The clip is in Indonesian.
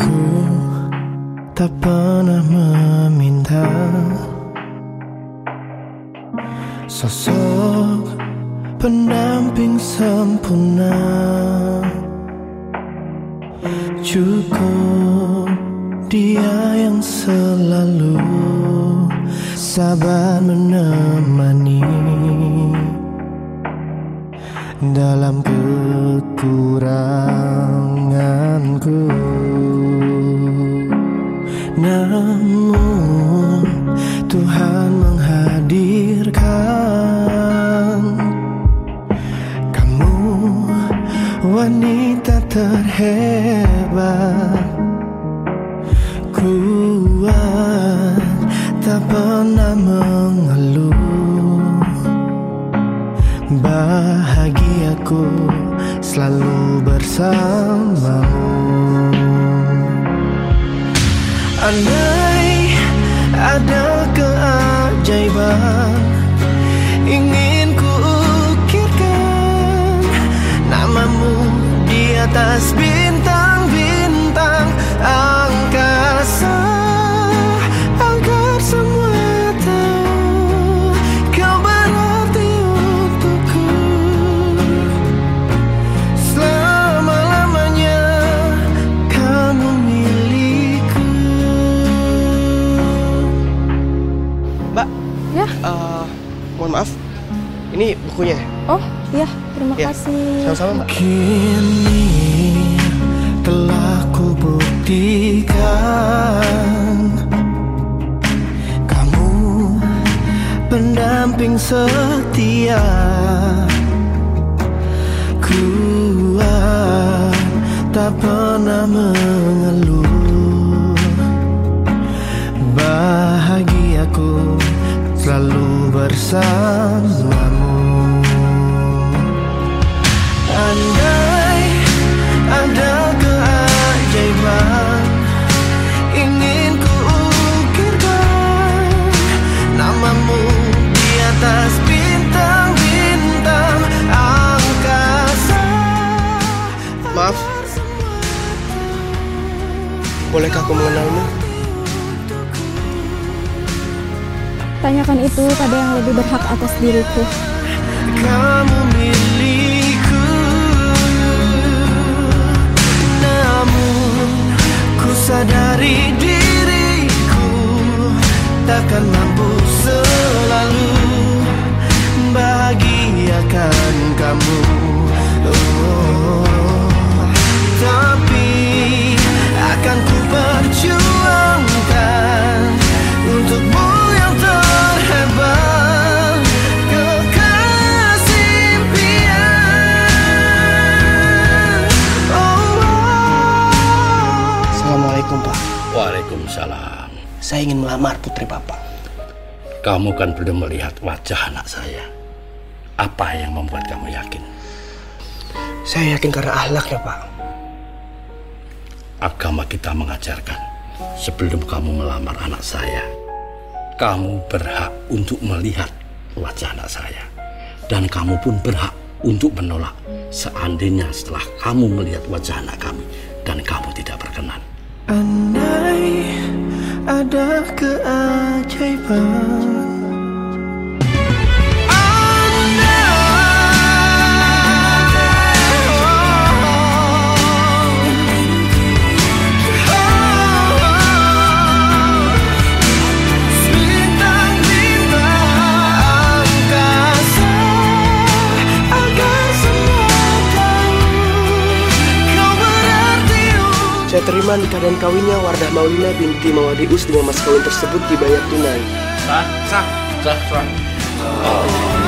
Aku tak pernah meminta Sosok pendamping sempurna. Cukup dia yang selalu sabar menemani dalam kekuranganku Namun Tuhan menghadirkan Kamu wanita terhebat Kuat tak pernah mengeluh. Bahagiaku selalu bersamamu Andai ada keajaiban Ingin Mbak, Ya. eh, mohon maaf, ini bukunya. Oh, iya, terima Ya, kasih. Sama-sama Mbak. Kini telah kubuktikan Kamu pendamping setia Kuat tak pernah mengeluh bersamamu Andai ada keajaiban Ingin ku ukirkan Namamu di atas bintang-bintang angkasa Maaf. Bolehkah aku mengenalmu? Tanyakan itu pada yang lebih berhak atas diriku. Kamu milikku. Namun ku sadari diriku Takkan mampu selalu Bahagiakan kamu. Oh, Waalaikumsalam. Saya ingin melamar putri Bapak. Kamu kan belum melihat wajah anak saya. Apa yang membuat kamu yakin? Saya yakin karena ahlaknya Pak. Agama kita mengajarkan sebelum kamu melamar anak saya, kamu berhak untuk melihat wajah anak saya. Dan kamu pun berhak untuk menolak seandainya setelah kamu melihat wajah anak kami dan kamu tidak berkenan. Andai ada keajaiban Saya terima nikah dan kawinnya Wardah Maulina binti Mawadius dengan mas kawin tersebut dibayar tunai. Sah, sah, sah, sah.